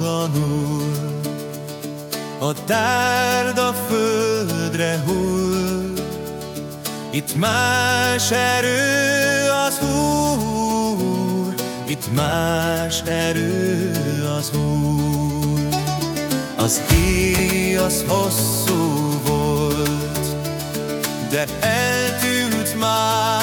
hallatlanul, a tárd a földre hull, itt más erő az Úr, itt más erő az Úr. Az éj az hosszú volt, de eltűnt már,